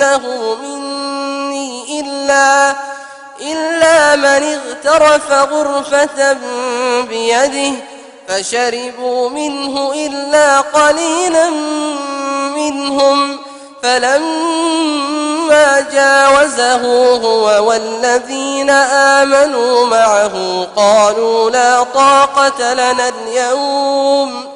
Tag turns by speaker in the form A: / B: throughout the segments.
A: فإنه مني إلا إلا من اغترف غرفة بيده فشربوا منه إلا قليلا منهم فلما جاوزه هو والذين آمنوا معه قالوا لا طاقة لنا اليوم.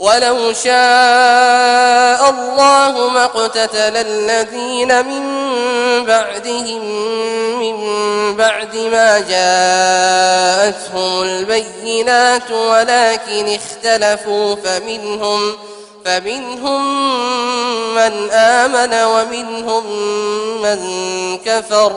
A: ولو شاء الله ما اقتتل الذين من بعدهم من بعد ما جاءتهم البينات ولكن اختلفوا فمنهم فمنهم من آمن ومنهم من كفر.